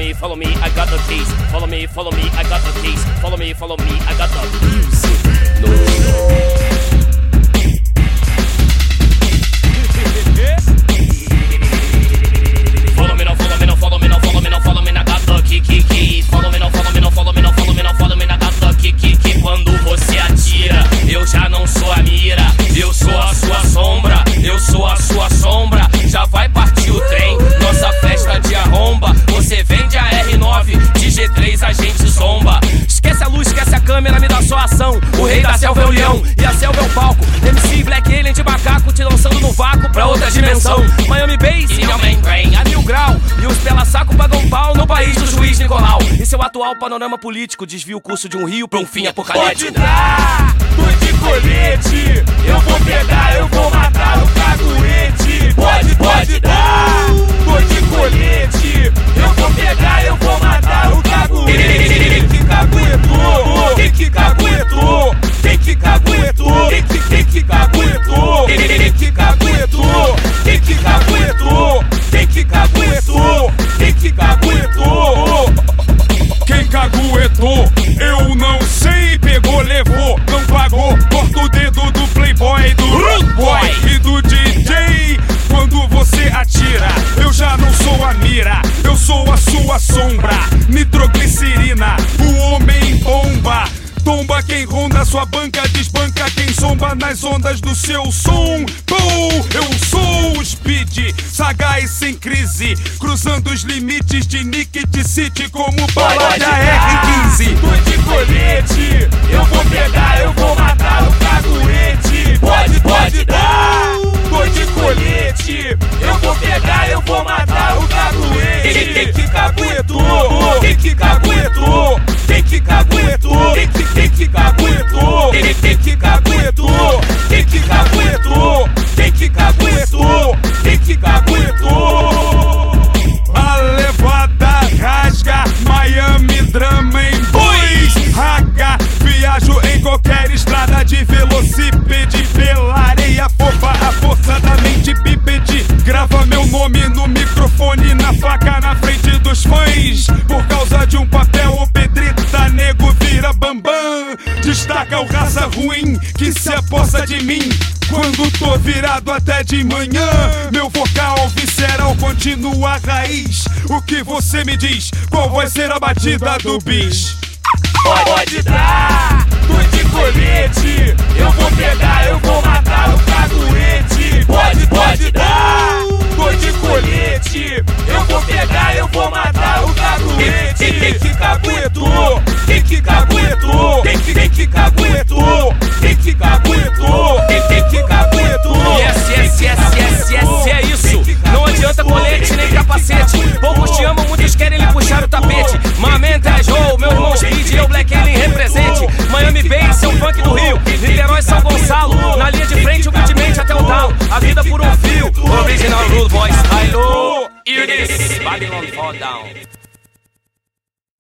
me, follow me, I got the keys. Follow me, follow me, I got the keys. Follow me, follow me, I got the music. Seu atual panorama político desvia o curso de um rio pra um fim apocalíptico. Pode dar, tô Nitroglicerina, o homem bomba. Tomba quem ronda sua banca, desbanca quem zomba nas ondas do seu som. Pum, eu sou o Speed, sagaz sem crise, cruzando os limites de Nick City como bala de AR-15. Tô de colete, eu vou pegar, eu vou matar o microfone, na faca na frente dos fãs. Por causa de um papel ou pedrita, nego vira bambam. Destaca o raça ruim que se aposta de mim. Quando tô virado até de manhã, meu vocal visceral continua a raiz. O que você me diz? Qual vai ser a batida do bis? Pode dar, tô de colete. Eu vou pegar, caguetou? Quem que caguetou? Quem que, quem que caguetou? Quem que caguetou? Quem, quem que caguetou? Yes, yes, yes, yes, yes, é isso. Não adianta colete nem capacete. Poucos te amam, muitos querem lhe puxar o tapete. Mamenta, Joe, meu irmão Speed, eu Black Alien represente. Miami Bass é o funk do Rio. Niterói, São Gonçalo. Na linha de frente, humildemente até o talo. A vida por um fio. Original Rude Boys, I know. Hear this. Babylon fall down.